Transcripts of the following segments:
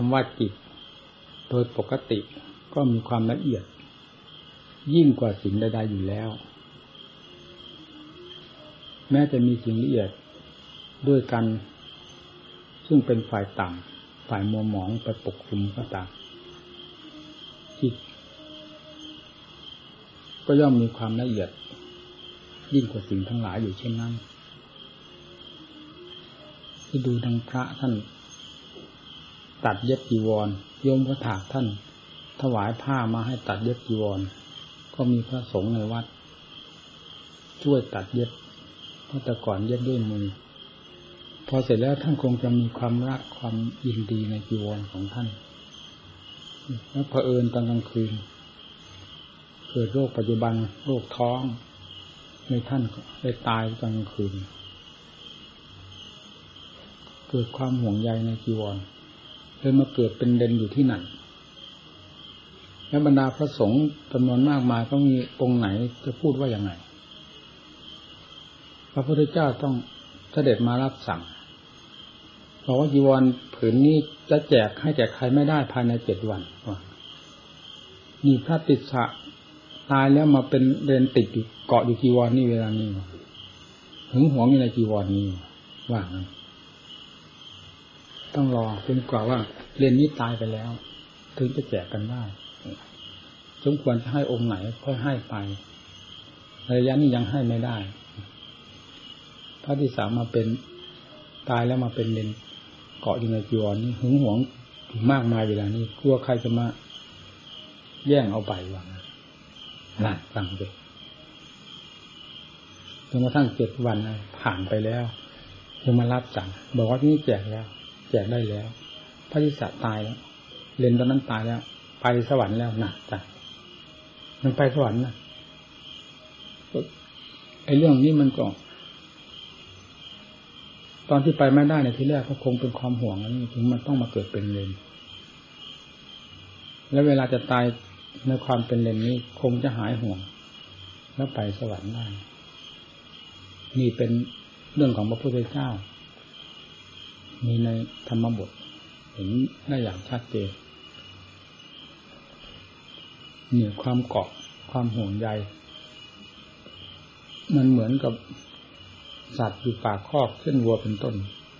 คำว่าจิต โดยปกติก็มีความละเอียด ยิ่งกว่าสิ่งใดๆอยู่แล้ว แม้จะมีสิ่งละเอียดด้วยกัน ซึ่งเป็นฝ่ายต่ำฝ่ายมัวหมองไปปกคลุมก็ตามจิต ก็ย่อมมีความละเอียด ยิ่งกว่าสิ่งทั้งหลายอยู่เช่นนั้นที่ดูทางพระท่าน ตัดเย็บจีวรโยมพระถากท่าน ถวายผ้ามาให้ตัดเย็บจีวร ก็มีพระสงฆ์ในวัด ช่วยตัดเย็บเพราะแต่ก่อนเย็บด้วยมือ พอเสร็จแล้วท่านคงจะมีความรักความยินดีในจีวรของท่านแล้วเผอิญตอนกลางคืนเกิดโรคปัจจุบันโรคท้องในท่านได้ตายตอนกลางคืน เกิดความห่วงใยในจีวร เลยมาเกิดเป็นเด่นอยู่ที่นั่นแล้วบรรดาพระสงฆ์จำนวนมากมายก็มีองค์ไหนจะพูดว่าอย่างไงพระพุทธเจ้าต้องเสด็จมารับสั่งบอกว่าจีวรผืนนี้จะแจกให้แจกใครไม่ได้ภายในเจ็ดวันมีพระติสะตายแล้วมาเป็นเรนติดอยู่เกาะอยู่จีวรนนี่เวลานี้หึงหวงอยู่ในจีวรนี้ว่างั้น ต้องรอจนกว่าว่าเรียนนี้ตายไปแล้ว ถึงจะแจกกันได้สมควรจะให้องค์ไหนค่อยให้ไป ระยะนี้ยังให้ไม่ได้พระที่สามมาเป็นตายแล้วมาเป็นเลนเกาะอยู่ในจีวรนี้หึงหวงมากมายเวลานี้กลัวใครจะมา แย่งเอาไปวางนั่นฟังดูจนกระทั่งเจ็ดวันผ่านไปแล้วยังมารับสั่งบอกว่านี่แจกแล้ว แจกได้แล้ว พระทิสาตายแล้วเรนตอนนั้นตายแล้ว ไปสวรรค์แล้วนะจ้ะมันไปสวรรค์นะไอ้เรื่องนี้มันก็ ตอนที่ไปไม่ได้ในที่แรกก็คงเป็นความห่วงนี่ถึงมันต้องมาเกิดเป็นเลนแล้วเวลาจะตายในความเป็นเลนนี้คงจะหายห่วง แล้วไปสวรรค์ได้นี่เป็นเรื่องของพระพุทธเจ้า มีในธรรมบท เห็นได้อย่างชัดเจนเหนี่ยความเกาะความห่วงใย มันเหมือนกับสัตว์อยู่ปากคอกเช่นวัวเป็นต้น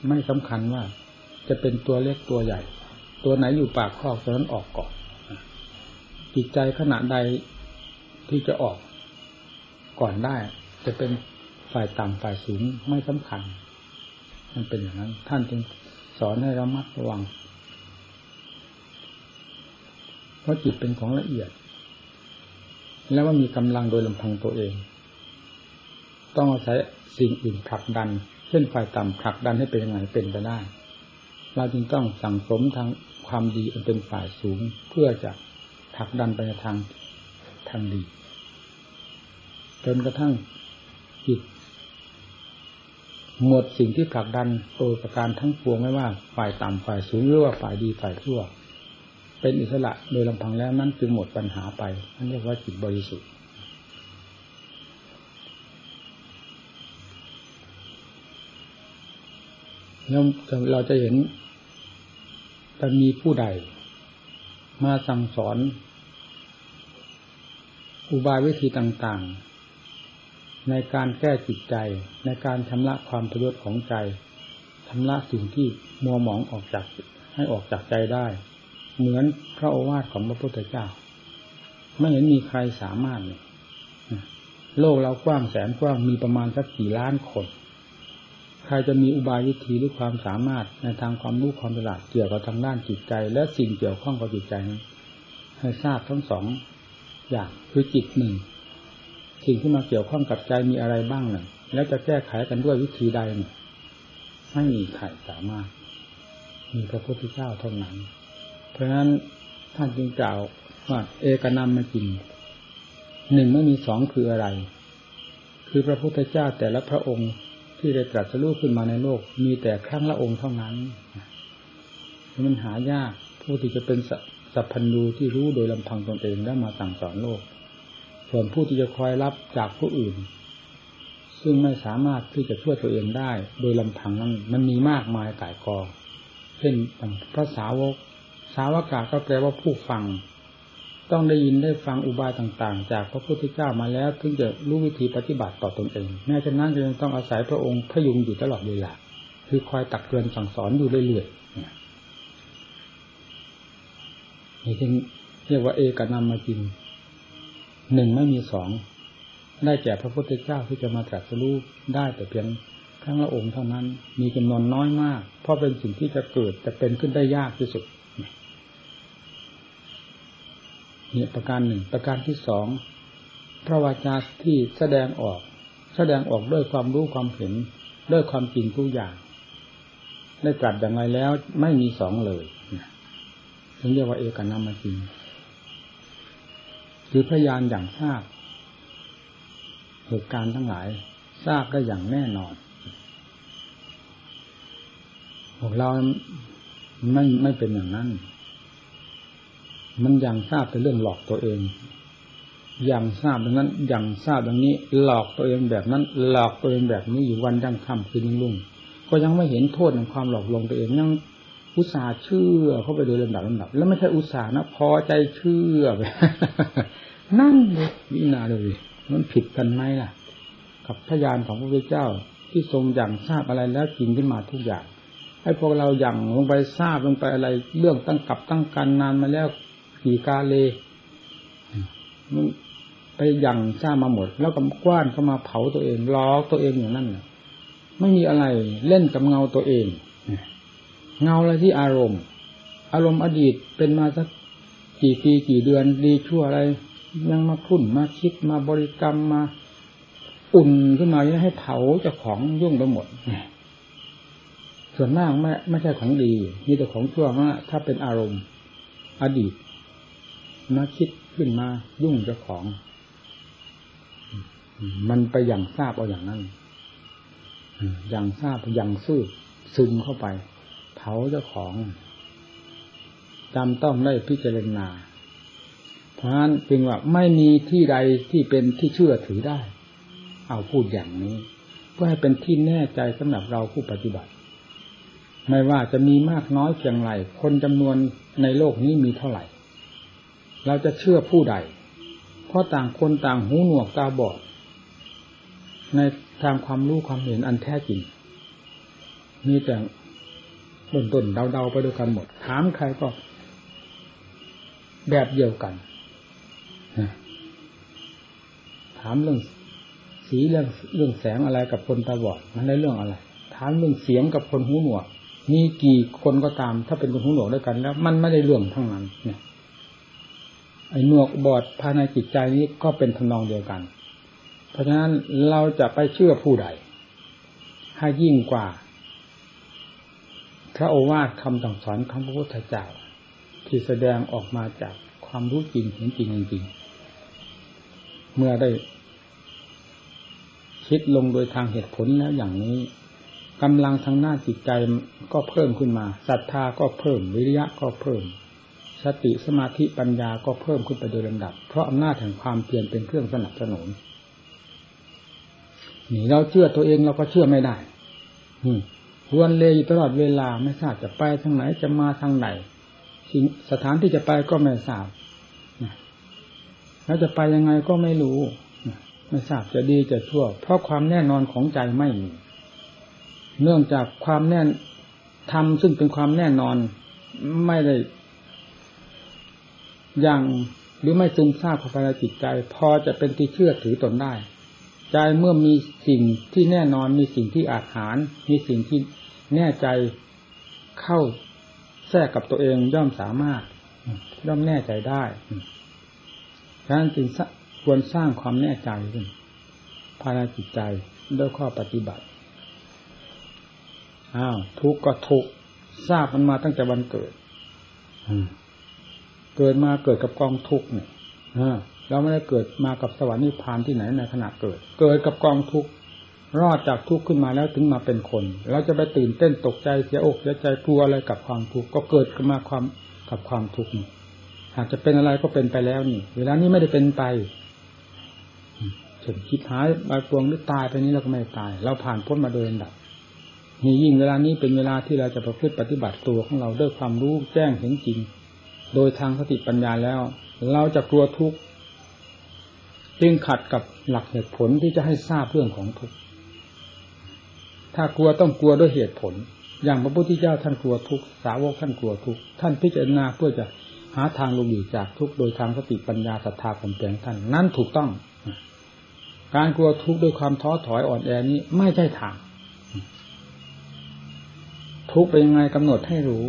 ไม่สำคัญว่า จะเป็นตัวเล็กตัวใหญ่ ตัวไหนอยู่ปากคอกตัวนั้นออกก่อนจิตใจขณะใดที่จะออกก่อนได้ จะเป็นฝ่ายต่ำฝ่ายสูงไม่สำคัญ มันเป็นอย่างนั้น ท่านจึงสอนให้ระมัดระวัง เพราะจิตเป็นของละเอียด แล้วว่ามีกำลังโดยลำพังตัวเอง ต้องอาศัยสิ่งอื่นผลักดัน เช่นฝ่ายต่ำผลักดันให้เป็นยังไงเป็นไปได้ เราจึงต้องสั่งสมทางความดีอันเป็นฝ่ายสูงเพื่อจะผลักดันไปทางทางดี จนกระทั่งจิต หมดสิ่งที่ผลักดันโดยประการทั้งปวงไม่ว่า ฝ่ายต่ำฝ่ายสูงหรือว่าฝ่ายดีฝ่ายชั่ว เป็นอิสระโดยลำพังแล้วนั้นจึงหมดปัญหาไปนั่นเรียกว่าจิตบริสุทธิ์แล้วเราจะเห็นจะมีผู้ใด มาสั่งสอน อุบายวิธีต่าง ๆ ในการแก้จิตใจ ในการชำระความประโยชน์ของใจชำระสิ่งที่มัวหมองออกจากให้ออกจากใจได้ เหมือนพระโอวาทของพระพุทธเจ้า ไม่เห็นมีใครสามารถเลยโลกเรากว้างแสนกว้างมีประมาณสักกี่ล้านคน ใครจะมีอุบายวิธีหรือความสามารถในทางความรู้ความฉลาดเกี่ยวกับทางด้านจิตใจ และสิ่งเกี่ยวข้องกับจิตใจให้ทราบทั้งสองอย่างคือจิตหนึ่ง สิ่งที่มาเกี่ยวข้องกับใจมีอะไรบ้างหนึ่งแล้วจะแก้ไขกันด้วยวิธีใดหนึ่งไม่มีใครสามารถ มีพระพุทธเจ้าเท่านั้น เพราะฉะนั้นท่านจึงกล่าวว่าเอกนามมาจริงหนึ่งไม่มีสองคืออะไร คือพระพุทธเจ้าแต่ละพระองค์ที่ได้ตรัสรู้ขึ้นมาในโลก มีแต่ครั้งละองค์เท่านั้นมันหายากผู้ที่จะเป็นสัพพัญญูที่รู้โดยลำพังตนเองแล้มาสั่งสอนโลก ส่วนผู้ที่จะคอยรับจากผู้อื่น ซึ่งไม่สามารถที่จะช่วยตัวเองได้ โดยลำพังนั้นมันมีมากมายก่ายกองเช่นพระสาวก สาวกาก็แปลว่าผู้ฟัง ต้องได้ยินได้ฟังอุบายต่าง ๆ จากพระพุทธเจ้ามาแล้วถึงจะรู้วิธีปฏิบัติต่อตนเองแม้ฉะนั้นยังต้องอาศัยพระองค์พยุงอยู่ตลอดเวลาคือคอยตักเตือนสั่งสอนอยู่เรื่อยๆนี่จึงเรียกว่าเอกนามมากิน หนึ่งไม่มีสองได้แก่พระพุทธเจ้าที่จะมาตรัสรู้ได้แต่เพียงครั้งละองค์เท่านั้น มีจำนวนน้อยมาก เพราะเป็นสิ่งที่จะเกิดจะเป็นขึ้นได้ยากที่สุดนี่ประการหนึ่งประการที่สองพระวาจาที่แสดงออก แสดงออกด้วยความรู้ความเห็นด้วยความจริงทุกอย่าง ได้ตรัสอย่างไรแล้วไม่มีสองเลยถึงเรียกว่าเอกนามาจริง คือพยานอย่างทราบเหตุการณ์ทั้งหลาย ทราบได้อย่างแน่นอนของเราไม่ไม่เป็นอย่างนั้น มันยังทราบเป็นเรื่องหลอกตัวเองอย่างทราบดังนั้นอย่างทราบดังนี้ หลอกตัวเองแบบนั้น หลอกตัวเองแบบนี้อยู่วันยังค่ำคืนรุ่งก็ยังไม่เห็นโทษของความหลอกลวงตัวเองยัง อุตส่าห์เชื่อเข้าไปโดยลำดับลำดับ แล้วไม่ใช่อุตส่าห์นะ พอใจเชื่อไปนั่นเลยวินาเลยมันผิดกันไหมล่ะ กับพยานของพระพุทธเจ้าที่ทรงอย่างทราบอะไรแล้วจริงขึ้นมาทุกอย่างให้พวกเราอย่างลงไปทราบลงไปอะไร เรื่องตั้งกับตั้งการนานมาแล้วขี่กาเลมันไปอย่างทราบมาหมด แล้วก็กว้านเข้ามาเผาตัวเองล้อตัวเองอย่างนั้นไม่มีอะไรเล่นกับเงาตัวเอง เงาอะไรที่อารมณ์ อารมณ์อดีตเป็นมาสักกี่ปีกี่เดือนดีชั่วอะไร ยังมาคุ้นมาคิดมาบริกรรมมาอุ่นขึ้นมาให้เผาเจ้าของยุ่งไปหมด ส่วนมากไม่ไม่ใช่ของดีมีแต่ของชั่วมากถ้าเป็นอารมณ์ อดีตมาคิดขึ้นมายุ่งเจ้าของ มันไปอย่างทราบเอาอย่างนั้นอย่างทราบอย่างสู้ซึมเข้าไป เผาเจ้าของจำต้องได้พิจารณา เพราะฉะนั้นจึงว่าไม่มีที่ใดที่เป็นที่เชื่อถือได้ เอาพูดอย่างนี้ เพื่อให้เป็นที่แน่ใจสำหรับเราผู้ปฏิบัติ ไม่ว่าจะมีมากน้อยเพียงไรคนจำนวนในโลกนี้มีเท่าไหร่ เราจะเชื่อผู้ใด เพราะต่างคนต่างหูหนวกตาบอด ในทางความรู้ความเห็นอันแท้จริงมีแต่ เรื่องต้นเดาๆไปด้วยกันหมด ถามใครก็ แบบเดียวกันถามเรื่องสีเรื่องเรื่องแสงอะไรกับคนตาบอดมันได้เรื่องอะไร ถามเรื่องเสียงกับคนหูหนวกมีกี่คนก็ตาม ถ้าเป็นคนหูหนวกด้วยกัน แล้ว มันไม่ได้เรื่องทั้งนั้น เนี่ย ไอ้หนวกบอดภายในจิตใจนี้ก็เป็นทำนองเดียวกัน เพราะฉะนั้นเราจะไปเชื่อผู้ใดให้ยิ่งกว่า พระโอวาทคำสั่งสอนของพระพุทธเจ้าที่แสดงออกมาจากความรู้จริงเห็นจริงจริงเมื่อได้คิดลงโดยทางเหตุผลแล้วอย่างนี้กำลังทางหน้าจิตใจก็เพิ่มขึ้นมาศรัทธาก็เพิ่มวิริยะก็เพิ่ม สติสมาธิปัญญาก็เพิ่มขึ้นไปโดยลำดับ เพราะอำนาจแห่งความเพียรเป็นเครื่องสนับสนุนนี่เราเชื่อตัวเองเราก็เชื่อไม่ได้ วนเลยอยู่ตลอดเวลาไม่ทราบจะไปทางไหนจะมาทางไหนสถานที่จะไปก็ไม่ทราบแล้วจะไปยังไงก็ไม่รู้ไม่ทราบจะดีจะชั่ว เพราะความแน่นอนของใจไม่มีเนื่องจากความแน่นทำซึ่งเป็นความแน่นอนไม่ได้ยังหรือไม่ซึมซาบเข้าไปในจิตใจ พอจะเป็นที่เชื่อถือตนได้ ใจเมื่อมีสิ่งที่แน่นอนมีสิ่งที่อาจหารมีสิ่งที่แน่ใจเข้าแทรกกับตัวเองย่อมสามารถ ย่อมแน่ใจได้ฉะนั้นจึงควรสร้างความแน่ใจขึ้นภายในจิตใจด้วยข้อปฏิบัติอ้าวทุกข์ก็ทุกข์ทราบมันมาตั้งแต่วันเกิดเกิดมาเกิดกับกองทุกข์เนี่ย เราไม่ได้เกิดมากับสวรรค์นิพพานที่ไหนในขณะเกิด เกิดกับกองทุกข์รอดจากทุกข์ขึ้นมาแล้วถึงมาเป็นคน เราจะไปตื่นเต้นตกใจเสียอกเสียใจกลัวอะไรกับความทุกข์ก็เกิดขึ้นมาความกับความทุกข์หากจะเป็นอะไรก็เป็นไปแล้วนี่ เวลานี้ไม่ได้เป็นไปถึงคิดหายบาปวงหรือตายไปนี้เราก็ไม่ตาย เราผ่านพ้นมาโดยลำดับนี่ยิ่งเวลานี้เป็นเวลาที่เราจะประพฤติปฏิบัติตัวของเราด้วยความรู้แจ้งเห็นจริง โดยทางสติปัญญาแล้ว เราจะกลัวทุกข์ จึงขัดกับหลักเหตุผลที่จะให้ทราบเรื่องของทุกข์ถ้ากลัวต้องกลัวด้วยเหตุผล อย่างพระพุทธเจ้าท่านกลัวทุกข์สาวกท่านกลัวทุกข์ท่านพิจารณาเพื่อจะหาทางลงอยู่จากทุกข์โดยทางสติปัญญาศรัทธาความเปลี่ยนท่านนั้นถูกต้อง การกลัวทุกข์ด้วยความท้อถอยอ่อนแอนี้ไม่ใช่ทางทุกข์เป็นยังไงกำหนดให้รู้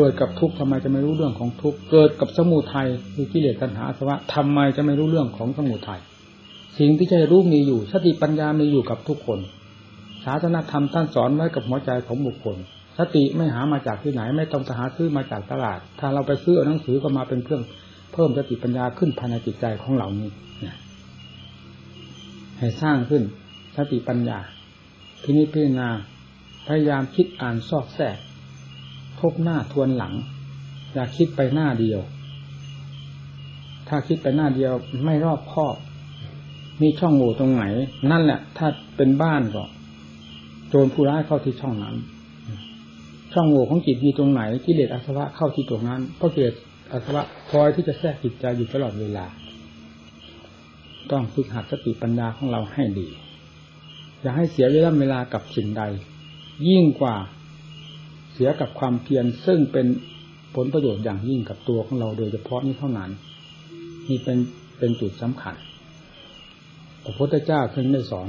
กิดกับทุกข์ทำไมจะไม่รู้เรื่องของทุกข์เกิดกับสมุทัยคือกิเลสตัณหาสวะทำไมจะไม่รู้เรื่องของสมุทัยสิ่งที่จะรู้มีอยู่สติปัญญามีอยู่กับทุกคนศาสนธรรมท่านสอนไว้กับหัวใจของบุคคล สติไม่หามาจากที่ไหน ไม่ต้องหาซื้อมาจากตลาด ถ้าเราไปซื้อหนังสือก็มาเป็นเครื่องเพิ่มสติปัญญาขึ้นภายในจิตใจของเหล่านี้ให้สร้างขึ้นสติปัญญาพินิจพิจารณาพยายามคิดอ่านซอกแซก ทบหน้าทวนหลัง อย่าคิดไปหน้าเดียว ถ้าคิดไปหน้าเดียวไม่รอบคอบ มีช่องโหว่ตรงไหน นั่นแหละ ถ้าเป็นบ้านก็โจรผู้ร้ายเข้าที่ช่องนั้น ช่องโหว่ของจิตมีตรงไหนกิเลสอาสวะเข้าที่ตรงนั้นเพราะกิเลสอาสวะคอยที่จะแทรกจิตใจอยู่ตลอดเวลา ต้องฝึกหัดสติปัญญาของเราให้ดี อย่าให้เสียเวลาเวลากับสิ่งใด ยิ่งกว่า เสียกับความเพียรซึ่งเป็นผลประโยชน์อย่างยิ่งกับตัวของเราโดยเฉพาะนี้เท่านั้นนี่เป็นเป็นจุดสำคัญพระพุทธเจ้าเคยได้สอน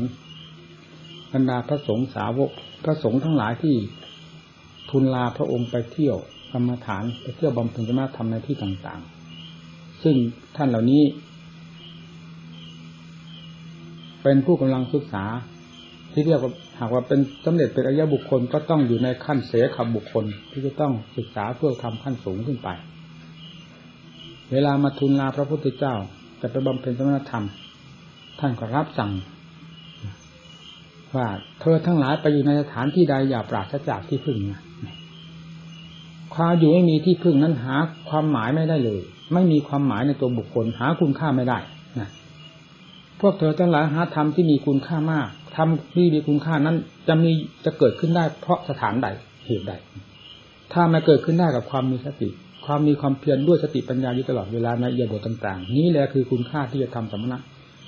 บรรดาพระสงฆ์สาวก พระสงฆ์ทั้งหลายที่ทุนลาพระองค์ไปเที่ยวกรรมฐานไปเที่ยวบำเพ็ญสมธรรมในที่ต่างๆ ซึ่งท่านเหล่านี้ เป็นผู้กำลังศึกษาที่เรียกว่าากว่าเป็นสำเร็จเป็นอริยบุคคลก็ต้องอยู่ในขั้นเสขับบุคคล ที่จะต้องศึกษาเพื่อทำขั้นสูงขึ้นไป เวลามาทุนลาพระพุทธเจ้าจะไปบำเพ็ญสมณธรรม ท่านก็รับสั่ง ว่าเธอทั้งหลายไปอยู่ในสถานที่ใดอย่าปราศจากที่พึ่งนะความอยู่ไม่มีที่พึ่งนั้นหาความหมายไม่ได้เลย ไม่มีความหมายในตัวบุคคล หาคุณค่าไม่ได้นะพวกเธอทั้งหลายหาธรรมที่มีคุณค่ามาก ธรรมที่มีคุณค่านั้น จะมีจะเกิดขึ้นได้เพราะสถานใดเหตุใด ถ้ามาเกิดขึ้นได้กับความมีสติ ความมีความเพียรด้วยสติปัญญาอยู่ตลอดเวลาในเอียบทต่าง ๆ นี้แหละคือคุณค่าที่จะทำสมณะ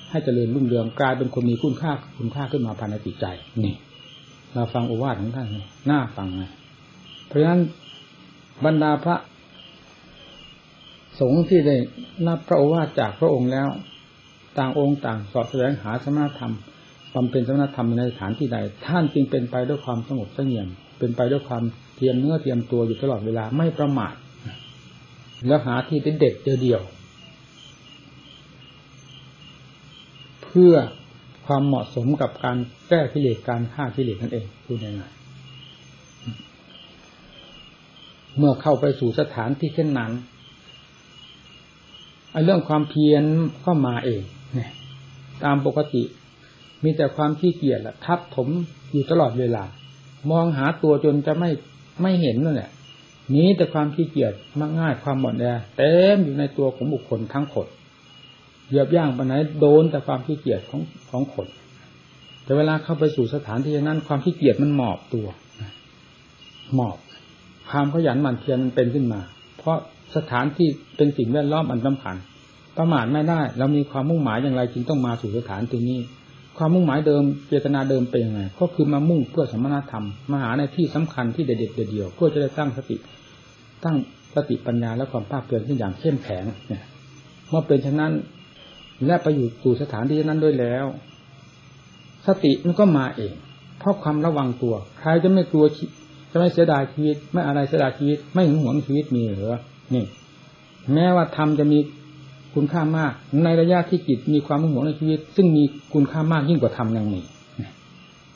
ให้เจริญรุ่งเรืองกลายเป็นคนมีคุณค่าคุณค่าขึ้นมาภายในจิตใจนี่เราฟังโอวาทของท่านน่าฟังไงเพราะฉะนั้นบรรดาพระสงฆ์ที่ได้นับพระโอวาทจากพระองค์แล้ว ต่างองค์ต่างสอบแสดงหาสมาธรรม บำเพ็ญสมณธรรมในสถานที่ใด ท่านจึงเป็นไปด้วยความสงบเสงี่ยม เป็นไปด้วยความเตรียมเนื้อเตรียมตัวอยู่ตลอดเวลาไม่ประมาทแล้วหาที่เด็ดเดียว เพื่อความเหมาะสมกับการแก้กิเลสการฆ่ากิเลสนั่นเองพูดง่ายๆเมื่อเข้าไปสู่สถานที่เช่นนั้นไอ้เรื่องความเพียรก็มาเองเนี่ยตามปกติ มีแต่ความขี้เกียจละทับถมอยู่ตลอดเวลา มองหาตัวจนจะไม่ไม่เห็นนั่นแหละนี้แต่ความขี้เกียจมากง่ายความหมดแอเต็มอยู่ในตัวของบุคคลทั้งคนเหยียบย่างไปไหนโดนแต่ความขี้เกียจของของคนแต่เวลาเข้าไปสู่สถานที่นั้น ความขี้เกียจมันหมอบตัวหมอบความขยันหมั่นเพียรมันเป็นขึ้นมา เพราะสถานที่เป็นสิ่งแวดล้อมอันสำคัญประมาทไม่ได้ เรามีความมุ่งหมายอย่างไรจึงต้องมาสู่สถานที่นี้ ความมุ่งหมายเดิมเจตนาเดิมเป็นยังไงก็คือมามุ่งเพื่อสมณธรรมมาหาในที่สำคัญที่เด็ดเดียวเพื่อจะได้ตั้งสติตั้งสติปัญญาและความภาคเพียรขึ้นอย่างเข้มแข็งเนี่ยเมื่อเป็นฉะนั้น และไปอยู่สู่สถานที่นั้นด้วยแล้ว สติมันก็มาเองเพราะความระวังตัวใครจะไม่กลัวจะไม่เสียดายชีวิต ไม่อะไรเสียดายชีวิต ไม่หึงหวงชีวิตมีหรือนี่ แม้ว่าธรรมจะมี คุณค่ามาก ในระยะที่จิตมีความหึงหวงในชีวิต ซึ่งมีคุณค่ามากยิ่งกว่าธรรมยังมี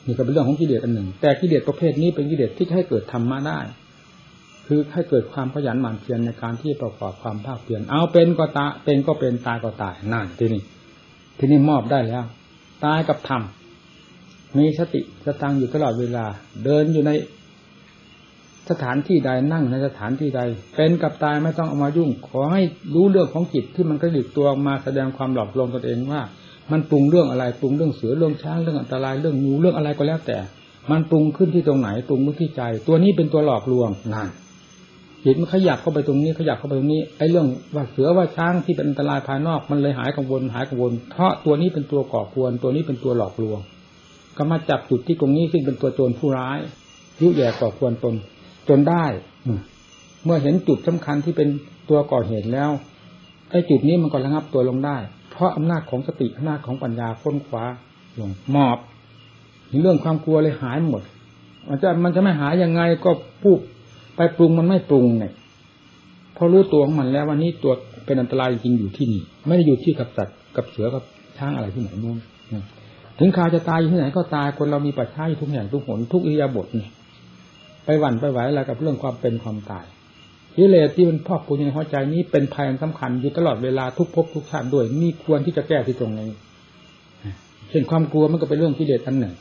นี่ก็เป็นเรื่องของกิเลสอันหนึ่ง แต่กิเลสประเภทนี้เป็นกิเลสที่ให้เกิดธรรมมาได้ คือให้เกิดความขยันหมั่นเพียรในการที่ประกอบความภาคเพียรเอาเป็นก็ตาเป็นก็เป็นตายก็ตายนั่นทีนี้ทีนี้มอบได้แล้ว ตายกับธรรมมีสติสตังอยู่ตลอดเวลา เดินอยู่ใน สถานที่ใดนั่งในสถานที่ใด เป็นกับตายไม่ต้องเอามายุ่ง ขอให้รู้เรื่องของจิตที่มันกระดิกตัวออกมาแสดงความหลอกลวงตนเองว่า มันปรุงเรื่องอะไรปรุงเรื่องเสือเรื่องช้างเรื่องอันตรายเรื่องงูเรื่องอะไรก็แล้วแต่ มันปรุงขึ้นที่ตรงไหนปรุงขึ้นที่ใจ ตัวนี้เป็นตัวหลอกลวงนั่นจิตมันขยับเข้าไปตรงนี้ขยับเข้าไปตรงนี้ไอ้เรื่องว่าเสือว่าช้างที่เป็นอันตรายภายนอกมันเลยหายกังวลหายกังวล เพราะตัวนี้เป็นตัวก่อกวนตัวนี้เป็นตัวหลอกลวง ก็มาจับจุดที่ตรงนี้ซึ่งเป็นตัวโจรผู้ร้ายยุแย่ก่อกวนตน จนได้เมื่อเห็นจุดสำคัญที่เป็นตัวก่อเหตุแล้วไอ้จุดนี้มันก็ระงับตัวลงได้ เพราะอำนาจของสติอำนาจของปัญญาค้นคว้าลงมอบเรื่องความกลัวเลยหายหมดมันจะมันจะไม่หายยังไงก็พูดไปปรุงมันไม่ปรุงเนี่ยพอรู้ตัวของมันแล้ววันนี้ตัวเป็นอันตรายจริงอยู่ที่นี่ ไม่ได้อยู่ที่กับสัตว์กับเสือกับช้างอะไรที่ไหนนู่นถึงคาจะตายอยู่ที่ไหนก็ตายคนเรามีปัจจัยทุกอย่างทุกหนทุกอิยาบทนี่ย ไปหวั่นไปไหวอะไรกับเรื่องความเป็นความตายกิเลสที่มันพอกพูนในหัวใจนี้เป็นภัยสำคัญอยู่ตลอดเวลาทุกภพทุกชาติด้วยนี่ควรที่จะแก้ที่ตรงนี้เช่นความกลัวมันก็เป็นเรื่องกิเลสอันหนึ่ง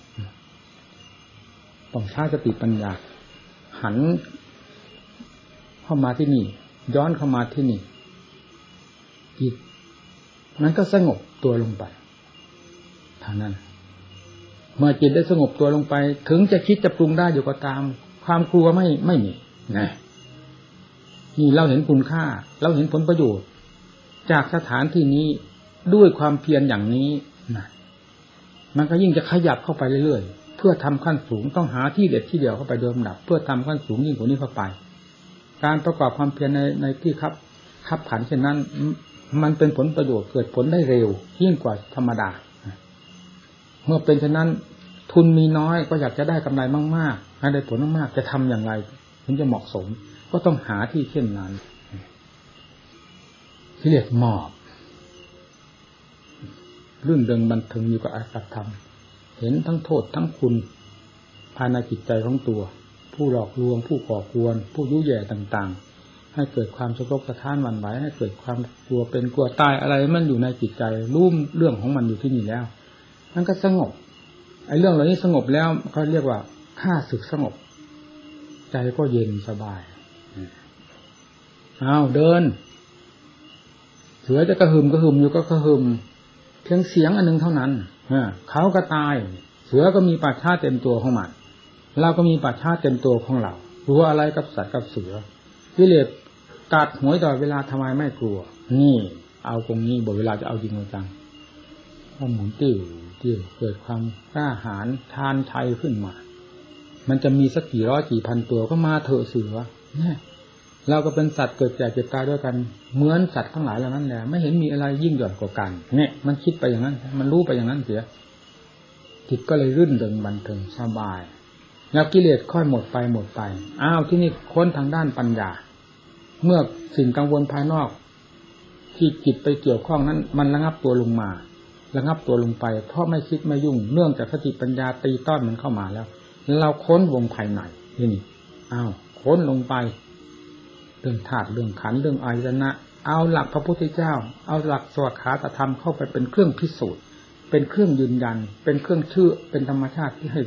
ต้องใช้สติปัญญา หันเข้ามาที่นี่ ย้อนเข้ามาที่นี่จิตมันก็สงบตัวลงไปทางนั้น เมื่อจิตได้สงบตัวลงไป ถึงจะคิดจะปรุงได้อยู่ก็ตาม ความกลัวไม่ไม่มีนะนี่เราเห็นคุณค่า เราเห็นผลประโยชน์ จากสถานที่นี้ด้วยความเพียรอย่างนี้นะมันก็ยิ่งจะขยับเข้าไปเรื่อยๆ เพื่อทำขั้นสูงต้องหาที่เด็ดที่เดียวเข้าไปเดิมดับ เพื่อทำขั้นสูงยิ่งกว่านี้เข้าไป การประกอบความเพียรในในที่ครับขับขันเช่นนั้น มันเป็นผลประโยชน์เกิดผลได้เร็ว ยิ่งกว่าธรรมดา เมื่อเป็นเช่นนั้น ทุนมีน้อยก็อยากจะได้กำไรมาก ให้ได้ผลมากๆจะทำอย่างไร ถึงจะเหมาะสม ก็ต้องหาที่เช่นนั้นที่เรียกหมอบรื่องเดิงบันเทิงอยู่กับอาสัตธรรม เห็นทั้งโทษทั้งคุณภายในจิตใจของตัว ผู้หลอกลวง ผู้ก่อกวน ผู้ยุ่ยแย่ต่างๆ ให้เกิดความสะทกสะท้านหวั่นไหวให้เกิดความกลัวเป็นกลัวตายอะไรมันอยู่ในจิตใจรู้เรื่องของมันอยู่ที่นี่แล้วมันก็สงบไอ้เรื่องเหล่านี้สงบแล้วเขาเรียกว่า ค่าศึกสงบ ใจก็เย็นสบายเอาเดิน เสือจะกระหึ่มกระหึ่มอยู่ก็กระหึ่มเพียงเสียงอันหนึ่งเท่านั้นเขาก็ตาย เสือก็มีป่าชาเต็มตัวของมันเราก็มีป่าชาเต็มตัวของเรากลัวอะไรกับสัตว์กับเสือกิเลสกัดหวยตลอดเวลาทำไมไม่กลัว นี่ เอาตรงนี้บอกเวลาจะเอาจริงเอาจังพอหมุนติ้วติ้วเกิดความกล้าหาญทานชัยขึ้นมา มันจะมีสักกี่ร้อยกี่พันตัวก็มาเถอะเสือเนี่เราก็เป็นสัตว์เกิดแก่เจ็บตายด้วยกัน เหมือนสัตว์ทั้งหลายเหล่านั้นแหละไม่เห็นมีอะไรยิ่งหย่อนกว่ากันเนี่ยมันคิดไปอย่างนั้น มันรู้ไปอย่างนั้นเสียจิตก็เลยรื่นเริงบันเทิงสบาย แล้วกิเลสค่อยหมดไปหมดไปอ้าวที่นี่ค้นทางด้านปัญญา เมื่อสิ่งกังวลภายนอก ที่จิตไปเกี่ยวข้องนั้น มันระงับตัวลงมาระงับตัวลงไป เพราะไม่คิดไม่ยุ่งเนื่องจากสติปัญญาตีต้อนมันเข้ามาแล้ว เราค้นวงภายในนี่อ้าวค้นลงไป เรื่องธาตุเรื่องขันเรื่องอายนะ เอาหลักพระพุทธเจ้า เอาหลักสวัสดิธรรมเข้าไปเป็นเครื่องพิสูจน์ เป็นเครื่องยืนยัน เป็นเครื่องเชื่อเป็นธรรมชาติที่ให้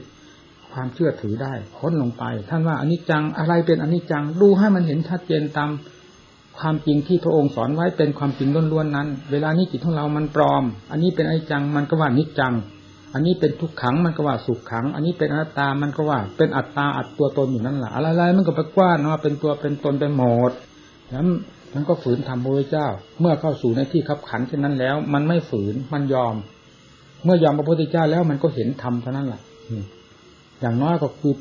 ความเชื่อถือได้ค้นลงไป ท่านว่าอันิจจังอะไรเป็นอันิจจังดูให้มันเห็นชัดเจนตามความจริงที่พระองค์สอนไว้เป็นความจริงล้วนๆนั้น เวลานี้จิตของเรามันปลอม อันนี้เป็นอนิจจังมันก็ว่านิจจัง อันนี้เป็นทุกขังมันก็ว่าสุขขัง อันนี้เป็นอนัตตามันก็ว่า เป็นอัตตาอัตตัวตนอยู่นั่นแหละอะไรๆมันก็ไปกว้านว่าเป็นตัวเป็นตนไปหมดนั้นมันก็ฝืนทำพระเจ้า เมื่อเข้าสู่ในที่ขับขันเช่นนั้นแล้ว มันไม่ฝืนมันยอม เมื่อยอมพระพุทธเจ้าแล้วมันก็เห็นธรรมเท่านั้นแหละอย่างน้อยก็คือ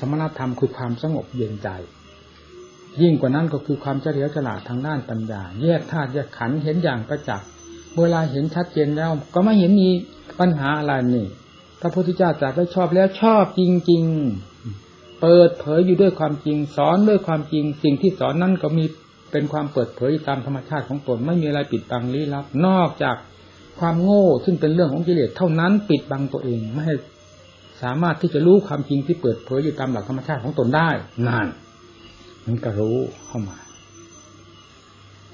สมณธรรมคือความสงบเย็นใจ ยิ่งกว่านั้นก็คือความเฉลียวฉลาดทางด้านปัญญา แยกธาตุแยกขันเห็นอย่างประจักษ์ เวลาเห็นชัดเจนแล้ว ก็ไม่เห็นมีปัญหาอะไรนี่พระพุทธเจ้าจัดไว้ชอบแล้วชอบจริง ๆ เปิดเผยอยู่ด้วยความจริง สอนด้วยความจริง สิ่งที่สอนนั้นก็มีเป็นความเปิดเผยตามธรรมชาติของตนไม่มีอะไรปิดบังลี้ลับ นอกจากความโง่ซึ่งเป็นเรื่องของกิเลสเท่านั้นปิดบังตัวเองไม่ให้สามารถที่จะรู้ความจริงที่เปิดเผยอยู่ตามหลักธรรมชาติของตนได้นั่นมันก็รู้เข้ามา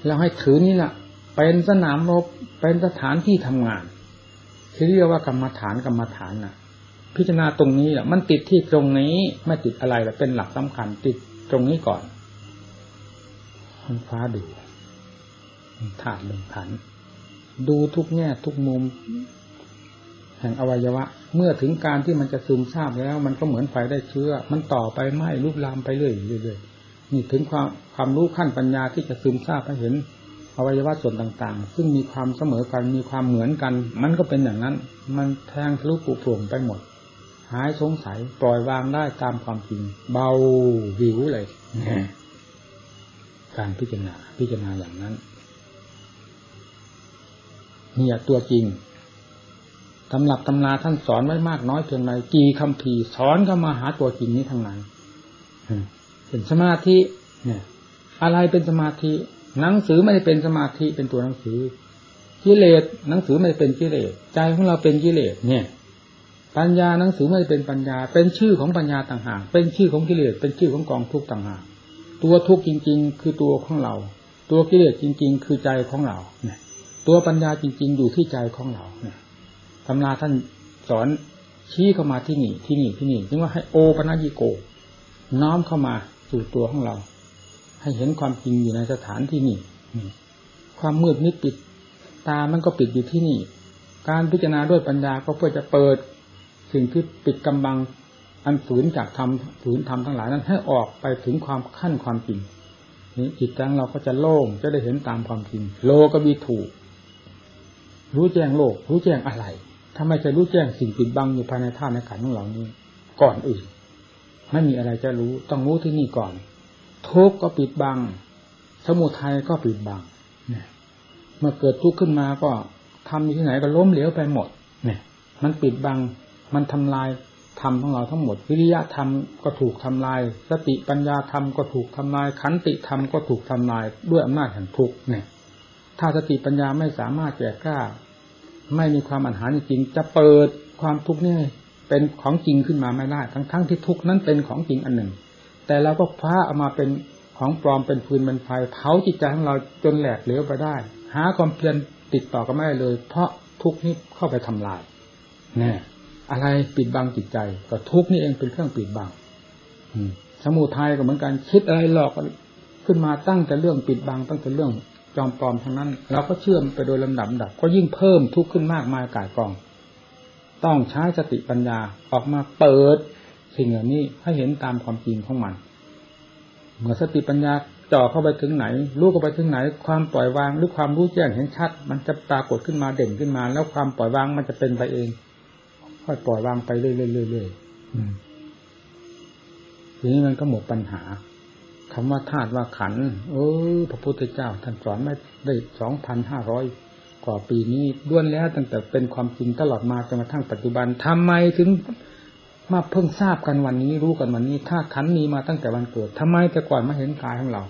เราให้ถือนี่แหละ เป็นสนามรบเป็นสถานที่ทำงานที่เรียกว่ากรรมฐานกรรมฐานน่ะ พิจารณาตรงนี้แหละมันติดที่ตรงนี้ไม่ติดอะไรแหละเป็นหลักสำคัญติดตรงนี้ก่อนมันฟ้าดูถาดลงขัน ดูทุกแง่ทุกมุม แห่งอวัยวะ เมื่อถึงการที่มันจะซึมซาบแล้ว มันก็เหมือนไฟได้เชื้อ มันต่อไปไหม้ลุกลามไปเรื่อยๆนี่ถึงความความรู้ขั้นปัญญาที่จะซึมซาบให้เห็น อวัยวะส่วนต่างๆ ซึ่งมีความเสมอกันมีความเหมือนกัน มันก็เป็นอย่างนั้น มันแทงทะลุปุโปร่งไปหมด หายสงสัยปล่อยวางได้ตามความจริง เบาวิวเลยการพิจารณาพิจารณาอย่างนั้นเนี่ยตัวจริงตำรับตำนาท่านสอนไว้มากน้อยเพียงไรกี่คำพีสอนเข้ามาหาตัวจริงนี้ทั้งนั้นเป็นสมาธิเนี่ย อะไรเป็นสมาธิ หนังสือไม่ได้เป็นสมาธิเป็นตัวหนังสือกิเลสหนังสือไม่ได้เป็นกิเลสใจของเราเป็นกิเลสเนี่ย ปัญญาหนังสือไม่ได้เป็นปัญญา เป็นชื่อของปัญญาต่างหากเป็นชื่อของกิเลสเป็นชื่อของกองทุกต่างหากตัวทุกจริง ๆ คือตัวของเรา ตัวกิเลสจริง ๆ คือใจของเราเนี่ยตัวปัญญาจริง ๆ อยู่ที่ใจของเราเนี่ยตำราท่านสอนชี้เข้ามาที่นี่ที่นี่ที่นี่จึงว่าให้โอปนัญิโก น้อมเข้ามาสู่ตัวของเรา ให้เห็นความจริงอยู่ในสถานที่นี่ความมืดมิดปิด ตามันก็ปิดอยู่ที่นี่ การพิจารณาด้วยปัญญาก็เพื่อจะเปิด สิ่งที่ปิดกำบังอันฝืนจากธรรมฝืนธรรมทั้งหลายนั้นให้ออกไปถึงความขั้นความจริงนี้จิตใจเราก็จะโล่งจะได้เห็นตามความจริง โลก็มีถูก รู้แจ้งโลก รู้แจ้งอะไรถ้าไม่จะรู้แจ้งสิ่งปิดบังอยู่ภายในธาตุในขันของเรานี้ ก่อนอื่น ไม่มีอะไรจะรู้ต้องรู้ที่นี่ก่อน ทุกข์ก็ปิดบัง สมุทัยก็ปิดบังเนี่ยเมื่อเกิดทุกข์ขึ้นมาก็ทำที่ไหนก็ล้มเหลวไปหมด เนี่ย มันปิดบัง มันทำลายธรรมของเราทั้งหมด วิริยะธรรมก็ถูกทำลาย สติปัญญาธรรมก็ถูกทำลาย ขันติธรรมก็ถูกทำลายด้วยอำนาจแห่งทุกข์เนี่ย ถ้าสติปัญญาไม่สามารถแก่กล้า ไม่มีความอันหารจริงจะเปิดความทุกข์นี่เป็นของจริงขึ้นมาไม่ได้ ทั้งๆทที่ทุกข์นั้นเป็นของจริงอันหนึ่ง แต่เราก็คว้าเอามาเป็นของปลอมเป็นฟืนเป็นไฟเผาจิตใจของเราจนแหลกเหลวไปได้ หาความเพียรติดต่อกันไม่ได้เลย เพราะทุกนี้เข้าไปทำลายแน่อะไรปิดบังจิตใจ ก็ทุกนี่เองเป็นเครื่องปิดบังสมุทัยก็เหมือนกันคิดอะไรหลอกขึ้นมาตั้งแต่เรื่องปิดบังตั้งแต่เรื่องจอมปลอมทั้งนั้น เราก็เชื่อมไปโดยลำดับดับ ก็ยิ่งเพิ่มทุกข์ขึ้นมากมายกายกอง ต้องใช้สติปัญญาออกมาเปิด สิ่งเหล่านี้ให้เห็นตามความจริงของมัน เมื่อสติปัญญาจ่อเข้าไปถึงไหน รู้เข้าไปถึงไหน ความปล่อยวางหรือความรู้แจ้งเห็นชัด มันจะปรากฏขึ้นมาเด่นขึ้นมา แล้วความปล่อยวางมันจะเป็นไปเอง ค่อยปล่อยวางไปเรื่อยๆทีนี้มันก็หมดปัญหาคำว่าธาตุว่าขันเออพระพุทธเจ้าท่านสอนไม่ได้สองพันห้าร้อยกว่าปีนี้ด้วนแล้วตั้งแต่เป็นความจริงตลอดมาจนกระทั่งปัจจุบันทำไมถึง มาเพิ่งทราบกันวันนี้รู้กันวันนี้ธาตุขันมีมาตั้งแต่วันเกิดทำไมแต่ก่อนไมาเห็นกายของเรา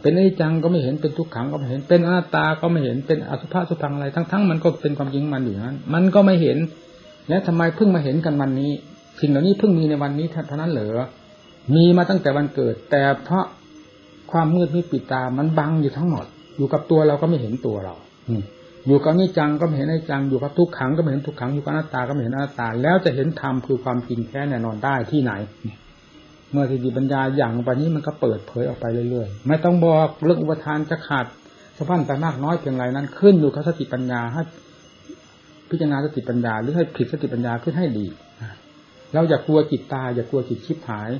เป็นไอนิจจังก็ไม่เห็นเป็นทุกขังก็ไม่เห็นเป็นอนัตตาก็ไม่เห็นเป็นอสุภะสุพังอะไรทั้งๆมันก็เป็นความจริงมันอยู่นั้น มันก็ไม่เห็นแล้วทำไมเพิ่งมาเห็นกันวันนี้สิ่งเหล่านี้เพิ่งมีในวันนี้เท่านั้นเหรอมีมาตั้งแต่วันเกิด แต่เพราะความมืดมิดปิดตามันบังอยู่ทั้งหมด อยู่กับตัวเราก็ไม่เห็นตัวเรา อ อยู่กับนิจังก็ไม่เห็นไอ้จังอยู่กับทุกขังก็ไม่เห็นทุกขังอยู่กับอนัตตาก็ไม่เห็นอนัตตา แล้วจะเห็นธรรมคือความจริงแท้แน่นอนได้ที่ไหน เมื่อสติปัญญาอย่างไปนี้มันก็เปิดเผยออกไปเรื่อยๆ ไม่ต้องบอกเรื่องอุปทานจะขาดสะพันไปมากน้อยเพียงไรนั้นขึ้นอยู่กับสติปัญญาให้พิจารณาสติปัญญาหรือให้ผิดสติปัญญาขึ้นให้ดีเราอย่ากลัวจิตตายอย่ากลัวจิตชิบหาย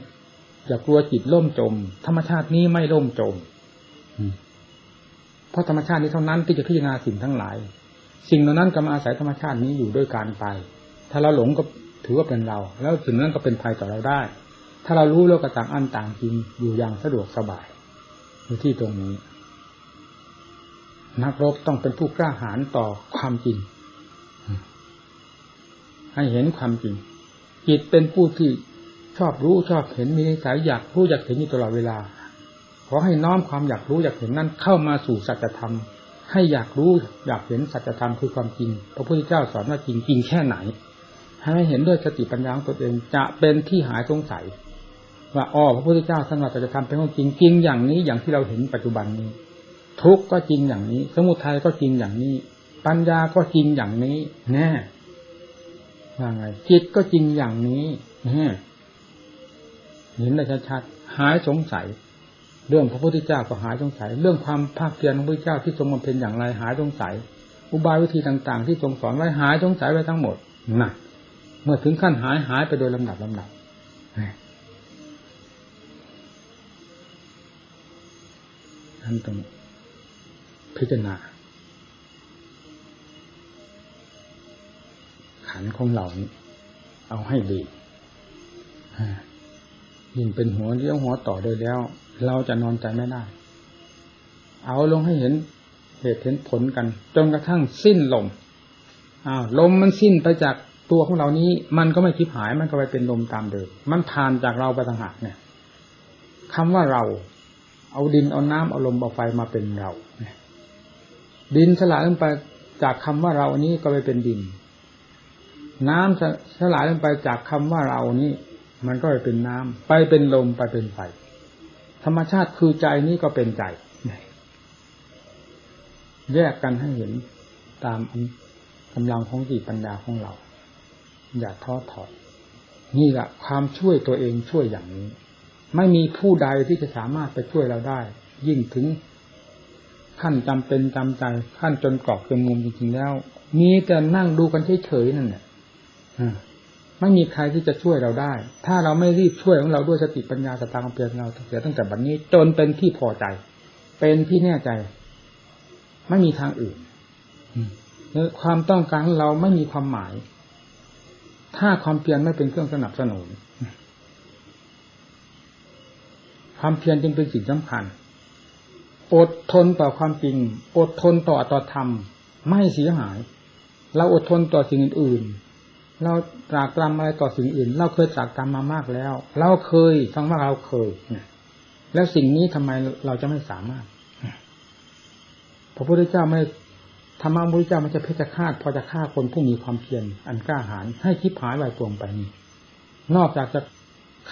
อย่ากลัวจิตล่มจม ธรรมชาตินี้ไม่ล่มจม เพราะธรรมชาตินี้เท่านั้นที่จะพิจารณาสิ่งทั้งหลาย สิ่งเหล่านั้นก็มาอาศัยธรรมชาตินี้อยู่ด้วยการไป ถ้าเราหลงก็ถือว่าเป็นเรา แล้วสิ่งนั้นก็เป็นภัยต่อเราได้ ถ้าเรารู้แล้วก็ต่างอันต่างจริงอยู่อย่างสะดวกสบายอยู่ที่ตรงนี้ นักรบต้องเป็นผู้กล้าหาญต่อความจริง ให้เห็นความจริง จิตเป็นผู้ที่ชอบรู้ชอบเห็นมีนิสัยอยากรู้อยากเห็นอยู่ตลอดเวลา อให้น้อมความอยากรู้อยากเห็นนั้นเข้ามาสู่สัจธรรม ให้อยากรู้อยากเห็นสัจธรรมคือความจริง พระพุทธเจ้าสอนว่าจริงจริงแค่ไหน ให้เห็นด้วยสติปัญญาของตนเองจะเป็นที่หายสงสัย ว่าอ๋อพระพุทธเจ้าสนว่าสัจธรรมเป็นของจริงจริงอย่างนี้อย่างที่เราเห็นปัจจุบันนี้ ทุกก็จริงอย่างนี้ สมุทัยก็จริงอย่างนี้ ปัญญาก็จริงอย่างนี้แน่ว่าไงจิตก็จริงอย่างนี้เห็นได้ชัดๆหายสงสัย เรื่องพระพุทธเจ้าก็หายสงสัย เรื่องความภาคเพียรของพระพุทธเจ้าที่ทรงบำเพ็ญอย่างไรหายสงสัย อุบายวิธีต่าง ๆ ที่ทรงสอนไว้หายสงสัยไว้ทั้งหมดน่ะเมื่อถึงขั้นหายหายไปโดยลำดับลำดับท่านต้องพิจารณา ขันของเรานี้เอาให้ดียิ่งเป็นหัวเลี้ยวหัวต่อเลยแล้ว เราจะนอนใจไม่ได้ เอาลงให้เห็นเหตุเห็นผลกัน จนกระทั่งสิ้นลมอ้าวลมมันสิ้นไปจากตัวของเรานี้ มันก็ไม่คิดหายมันก็ไปเป็นลมตามเดิมมันผ่านจากเราไปต่างหากเนี่ยคำว่าเรา เอาดินเอาน้ำเอาลมเอาไฟมาเป็นเราดินสลายลงไปจากคำว่าเราอันนี้ก็ไปเป็นดิน น้ำสลายลงไปจากคำว่าเรานี้ มันก็ไปเป็นน้ำไปเป็นลมไปเป็นไฟ ธรรมชาติคือใจนี้ก็เป็นใจ แยกกันให้เห็นตามกำลังของจิตปัญญาของเรา อย่าท้อถอยนี่แหละความช่วยตัวเองช่วยอย่างนี้ ไม่มีผู้ใดที่จะสามารถไปช่วยเราได้ ยิ่งถึงขั้นจำเป็นจำใจขั้นจนกรอบจนมุมจริงๆแล้ว มีแต่นั่งดูกันเฉยๆนั่นแหละ ไม่มีใครที่จะช่วยเราได้ ถ้าเราไม่รีบช่วยของเราด้วยสติปัญญาสตางค์เปลี่ยนเราเสียตั้งแต่บัดนนี้จนเป็นที่พอใจ เป็นที่แน่ใจ ไม่มีทางอื่นความต้องการเราไม่มีความหมาย ถ้าความเพียรไม่เป็นเครื่องสนับสนุน ความเพียรจึงเป็นสิ่งสำคัญ อดทนต่อความจริง อดทนต่อต่อธรรม ไม่เสียหาย เราอดทนต่อสิ่งอื่น เราตรากตรำอะไรต่อสิ่งอื่น เราเคยตรากตรำมามากแล้ว เราเคยฟังว่าเราเคยแล้วสิ่งนี้ทำไมเราจะไม่สามารถพระพุทธเจ้าไม่ธรรมะพระพุทธเจ้ามันจะเพชฌฆาตพอจะฆ่าคนผู้มีความเพียรอันกล้าหาญให้คิดหายไวตวงไปนี้นอกจากจะ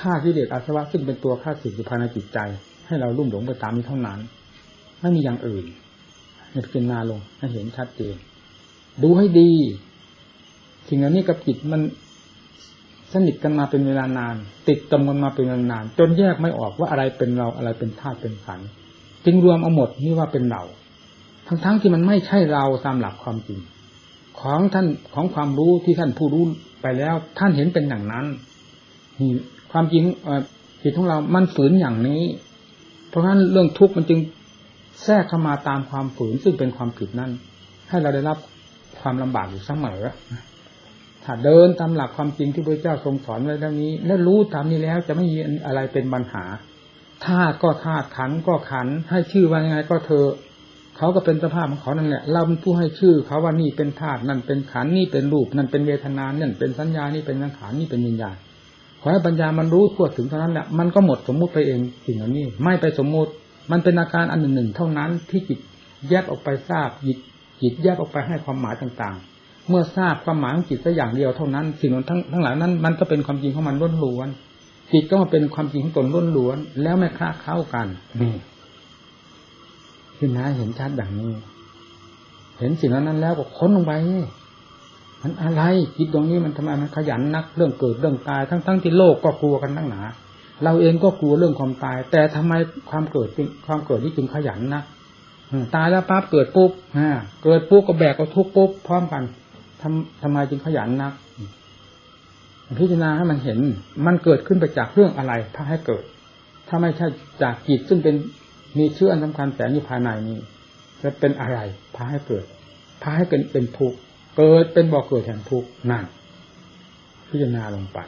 ฆ่ากิเลสอาสวะซึ่งเป็นตัวฆ่าสิ่งอยู่ภายในจิตใจ ให้เราลุ่มหลงไปตามนี้เท่านั้น ไม่มีอย่างอื่นให้พิจารณาลงให้เห็นชัดเจนดูให้ดี สิ่งเหล่านี้กับจิตมันสนิทกันมาเป็นเวลานาน ติดตมกันมาเป็นเวลานาน จนแยกไม่ออกว่าอะไรเป็นเราอะไรเป็นธาตุเป็นขันจึงรวมเอาหมดนี่ว่าเป็นเราทั้งๆทที่มันไม่ใช่เราตามหลักความจริง ของท่านของความรู้ที่ท่านผู้รู้ไปแล้ว ท่านเห็นเป็นอย่างนั้นนี่ความจริงจิตของเรา มันฝืนอย่างนี้ เพราะฉะนั้นเรื่องทุกข์มันจึงแทรกเข้ามาตามความฝืนซึ่งเป็นความผิดนั้นให้เราได้รับความลำบากอยู่เสมอ ถ้าเดินตามหลักความจริงที่พระเจ้าทรงสอนไว้ดังนี้ และรู้ตามนี้แล้วจะไม่มีอะไรเป็นปัญหาธาตุก็ธาตุขันก็ขัน ให้ชื่อว่ายังไงก็เธอ เขาก็เป็นสภาพของเขานั่นแหละ เราเป็นผู้ให้ชื่อ เขาว่านี่เป็นธาตุนั่นเป็นขันนี่เป็นรูป นั่นเป็นเวทนานั่นเป็นสัญญานี่เป็นสังขารนี่เป็นวิญญาณขอให้ปัญญามันรู้ทั่วถึงเท่านั้นแหละมันก็หมดสมมุติไปเองสิ่งเหล่านี้ ไม่ไปสมมุติ มันเป็นอาการอันหนึ่งหนึ่งเท่านั้นที่จิตแยกออกไปทราบจิตจิตแยกออกไปให้ความหมายต่างๆ เมื่อทราบความหมายของจิตสักอย่างเดียวเท่านั้น สิ่งทั้งทั้งหลายนั้น มันก็เป็นความจริงของมันล้วนล้วนจิตก็มาเป็นความจริงของตนล้วนล้วนแล้วไม่คลาเข้ากันนี่ขึ้นนะเห็นชัดอย่างนี้ เห็นสิ่งนั้นแล้วก็ค้นลงไปมันอะไรจิตตรงนี้มันทำไมมันขยันนัก เรื่องเกิดเรื่องตายทั้งทั้งที่โลกก็กลัวกันทั้งหนา เราเองก็กลัวเรื่องความตาย แต่ทำไมความเกิดความเกิดที่จึงขยันนักตายแล้วปั๊บเกิดปุ๊บฮะเกิดปุ๊บก็แบกก็ทุกปุ๊บพร้อมกัน ทำทำไมจึงขยันนัก พิจารณาให้มันเห็น มันเกิดขึ้นไปจากเรื่องอะไร ถ้าให้เกิด ถ้าไม่ใช่จากจิตซึ่งเป็นมีเชื่ออันสำคัญแฝงอยู่ภายในนี้จะเป็นอะไร พาให้เกิด พาให้เป็นเป็นทุกข์เกิดเป็นบ่อเกิดแห่งทุกข์นั่นพิจารณาลงไป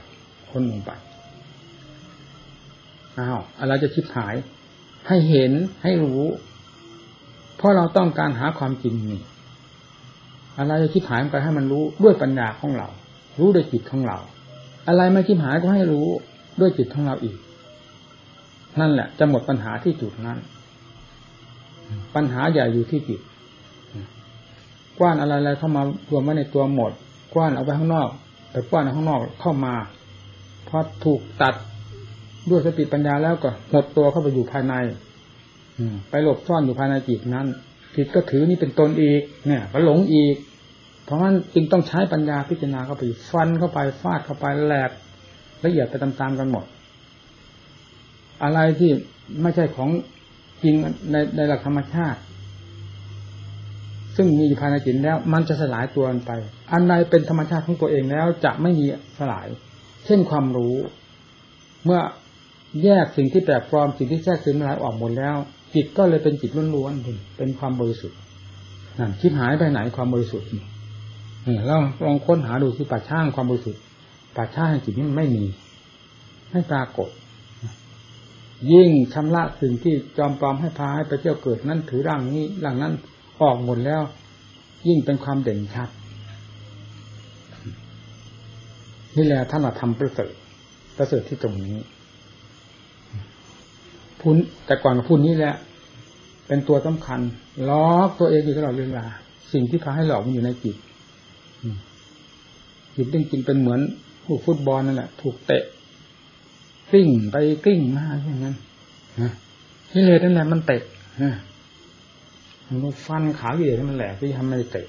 ค้นลงไปอ้าวอะไรจะชิบหาย ให้เห็นให้รู้ เพราะเราต้องการหาความจริงนี่ อะไรจะชิบหายไปให้มันรู้ด้วยปัญญาของเรา รู้ด้วยจิตของเรา อะไรไม่ชิบหายก็ให้รู้ด้วยจิตของเราอีก นั่นแหละ จะหมดปัญหาที่จุดนั้น ปัญหาใหญ่อยู่ที่จิตกว้านอะไรๆเข้ามารวมไว้ในตัวหมด กว้านเอาไปข้างนอก แต่กว้านข้างนอกเข้ามาพอถูกตัดด้วยสติปัญญาแล้วก็หมดตัวเข้าไปอยู่ภายในไปหลบซ่อนอยู่ภายในจิตนั้น จิตก็ถือนี่เป็นตนอีกเนี่ยก็หลงอีก เพราะงั้นจึงต้องใช้ปัญญาพิจารณาเข้าไปฟันเข้าไปฟาดเข้าไปแหลกละเอียดไปตามๆกันหมด อะไรที่ไม่ใช่ของจริงในในหลักธรรมชาติ ซึ่งมีอยู่ภายในจิตแล้ว มันจะสลายตัวไป อันใดเป็นธรรมชาติของตัวเองแล้วจะไม่มีสลาย เช่นความรู้ เมื่อแยกสิ่งที่แปลกปลอมสิ่งที่แทรกซึมละลายออกหมดแล้ว จิตก็เลยเป็นจิตล้วนๆเป็นความบริสุทธิ์นั่นคิดหายไปไหนความบริสุทธิ์นี่เราลองค้นหาดูที่ป่าช่างความบริสุทธิ์ป่าช่างจิตนี้มันไม่มีไม่ปรากฏยิ่งชำระสิ่งที่จอมปลอมให้พาให้ไปเที่ยวเกิดนั้นถือร่างนี้ร่างนั้นออกหมดแล้ว ยิ่งเป็นความเด่นชัด นี่แหละท่านทำประเสริฐประเสริฐที่ตรงนี้ พุนแต่ก่อนกับพุนนี้แหละ เป็นตัวสำคัญล็อกตัวเองอยู่ตลอดเวลา สิ่งที่พาให้หลอกมันอยู่ในจิตจิตจริงๆเป็นเหมือนผู้ฟุตบอลนั่นแหละ ถูกเตะกลิ้งไปกลิ้งมาอย่างนั้นนี่เลยนั่นแหละมันเตะมันฟันขาเหยียดมันแหลกที่ทำไม่เตะ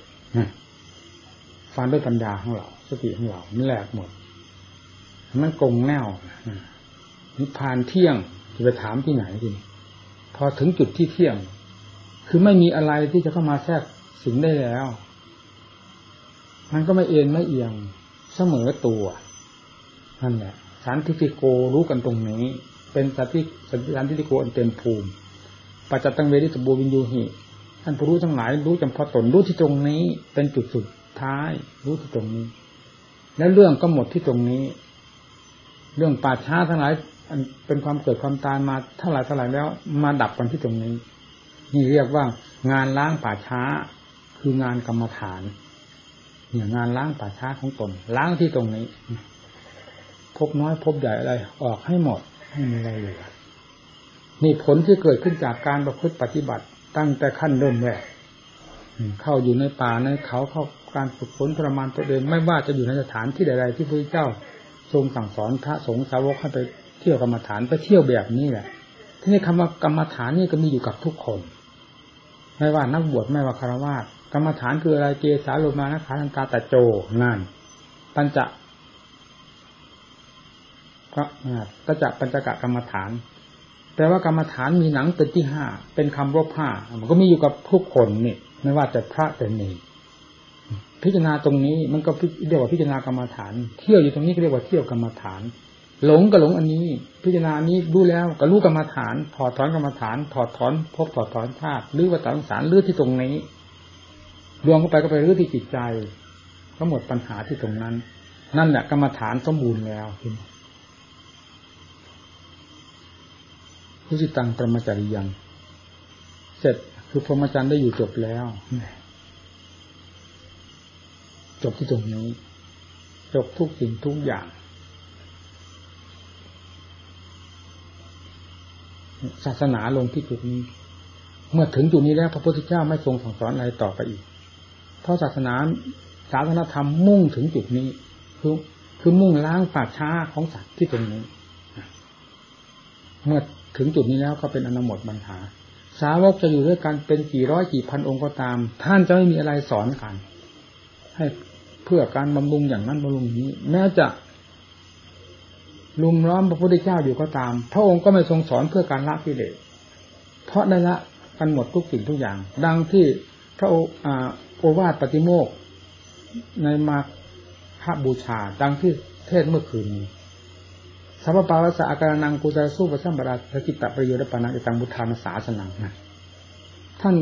ฟันด้วยปัญญาของเราสติของเรามันแหลกหมด มันกงแนวนิพพานเที่ยง จะไปถามที่ไหนทีพอถึงจุดที่เที่ยง คือไม่มีอะไรที่จะเข้ามาแทรกสิงได้แล้ว มันก็ไม่เอ็นไม่เอียงเสมอตัวนั่นแหละสันทิฏฐิโกรู้กันตรงนี้ เป็นสันติสันทิฏฐิโกอันเต็มภูมิปัจจตังเวทิตบูวินยูหิท่านผู้รู้ทั้งหลายรู้จำพาะตนรู้ที่ตรงนี้ เป็นจุดสุดท้าย รู้ที่ตรงนี้ แล้วเรื่องก็หมดที่ตรงนี้ เรื่องป่าช้าทั้งหลาย เป็นความเกิดความตายมาเท่าไหร่เท่าไหร่แล้ว มาดับกันที่ตรงนี้นี่เรียกว่างานล้างป่าช้า คืองานกรรมฐาน เนี่ยงานล้างป่าช้าของตน ล้างที่ตรงนี้พบน้อยพบใหญ่อะไร ออกให้หมดให้มีอะไรเหลือนี่ผลที่เกิดขึ้นจากการประพฤติปฏิบัติ ตั้งแต่ขั้นเริ่มแรกเข้าอยู่ในป่าในเขาเข้าการฝึกฝนทระมานตัวเองไม่ว่าจะอยู่ในสถานที่ใดๆที่พระเจ้าทรงสั่งสอนพระสงฆ์สาวกให้ไป ที่ยวกรรมฐานไปเที่ยวแบบนี้แหละที่นี่คำว่ากรรมฐานนี่ก็มีอยู่กับทุกคน ไม่ว่านักบวชไม่ว่าคารวะกรรมฐานคืออะไรเกสาโลมานะขาทันตาตะโจนั่นปัญจะก็ก็จะปัญจกะกรรมฐานแต่ว่ากรรมฐานมีหนังเป็นที่ห้าเป็นคำรบห้ามันก็มีอยู่กับทุกคนนี่ไม่ว่าจะพระแต่เนรพิจารณาตรงนี้มันก็เรียกว่าพิจารณากรรมฐาน เที่ยวอยู่ตรงนี้ก็เรียกว่าเที่ยวกรรมฐาน หลงก็หลงอันนี้ พิจารณานี้รู้แล้วก็รู้กรรมฐานถอดถอนกรรมฐานถอดถอนพบถอดถอนชาติหรือว่าตังสารเลือที่ตรงนี้รวมเข้าไปก็ไปรื้อที่จิตใจ ก็หมดปัญหาที่ตรงนั้น นั่นแหละกรรมฐานสมบูรณ์แล้วผู้สิตังปรมจาริยัง เสร็จคือพรหมจรรย์ได้อยู่จบแล้วจบที่ตรงนี้ จบทุกสิ่งทุกอย่าง ศาสนาลงที่จุดนี้ เมื่อถึงจุดนี้แล้วพระพุทธเจ้าไม่ทรงสั่งสอนอะไรต่อไปอีก เพราะศาสนาศาสนาธรรมมุ่งถึงจุดนี้ คือคือมุ่งล้างป่าช้าของสัตว์ที่ตรงนี้เมื่อถึงจุดนี้แล้วก็เป็นอนามหมดปัญหา สาวกจะอยู่ด้วยกันเป็นกี่ร้อยกี่พันองค์ก็ตาม ท่านจะไม่มีอะไรสอนกัน ให้เพื่อการบำรุงอย่างนั้นบำรุงนี้ แม้จะ ลุมล้อมพระพุทธเจ้าอยู่ก็ตาม พระองค์ก็ไม่ทรงสอนเพื่อการละกิเลสเพราะได้ละกันหมดทุกสิ่งทุกอย่าง ดังที่พระโอวาทปฏิโมกในมาฆบูชา ดังที่เทศเมื่อคืนนี้สัพพะวสะอาการนังกุศลสู้ประสัมบราสกิตตประโยชน์ปานังตังบุทานสาสนังนะท่าน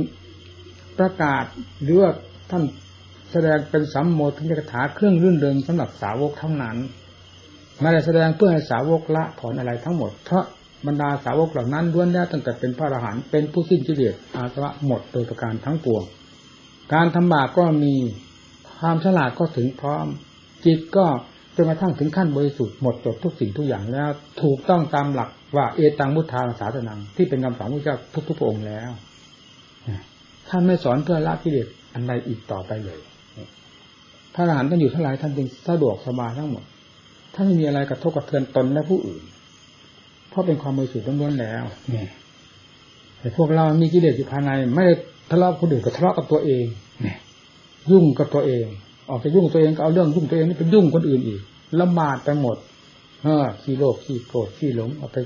ประกาศหรือว่าท่านแสดงเป็นสัมโมทนิกถาเครื่องรื่นเริงสำหรับสาวกเท่านั้น ไม่ได้แสดงเพื่อให้สาวกละถอนอะไรทั้งหมดเพราะบรรดาสาวกเหล่านั้นล้วนแล้วตั้งแต่เป็นพระอรหันต์เป็นผู้สิ้นกิเลสอาสวะหมดโดยประการทั้งปวง การทำบาปก็มีความฉลาดก็ถึงพร้อม จิตก็จนกระทั่งถึงขั้นบริสุทธิ์หมดจดทุกสิ่งทุกอย่างแล้ว ถูกต้องตามหลักว่าเอตังมุทธาศาสนังที่เป็นคำสอนพระเจ้าทุกๆพระองค์แล้วท่านไม่สอนเพื่อละกิเลสอันใดอีกต่อไปเลย พระอรหันต์ท่านอยู่เท่าไรท่านจึงสะดวกสบายทั้งหมด ท่าไม่มีอะไรกระทบกระเทือนตนและผู้อื่น เพราะเป็นความบริสุทธิ์ล้วนๆแล้วเนี่ยแต่พวกเรามีกิเลสอยู่ภายใน ไม่ทะเลาะคนอื่นก็ทะเลาะกับตัวเองเนี่ยยุ่งกับตัวเอง ออกไปยุ่งตัวเองก็เอาเรื่องยุ่งตัวเองนี่ไปยุ่งคนอื่นอีกลำบากไปหมดเออขี้โลภขี้โกรธขี้หลงเอาไป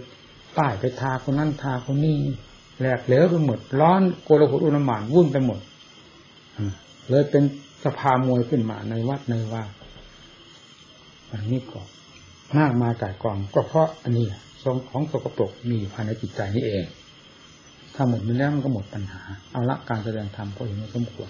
ป้ายไปทาคนนั้นทาคนนี้แหลกเหลวไปหมด ร้อนโกลาหลอุณหมานวุ่นไปหมดเลยเป็นสภามวยขึ้นมาในวัดในว่าอันนี้ก็ มากมาก่ายกองก็เพราะอันนี้ทรงของสกปรกมีอยู่ภายในจิตใจนี่เอง ถ้าหมดไปแล้วมันก็หมดปัญหา เอาละการแสดงธรรมก็เห็นว่าสมควร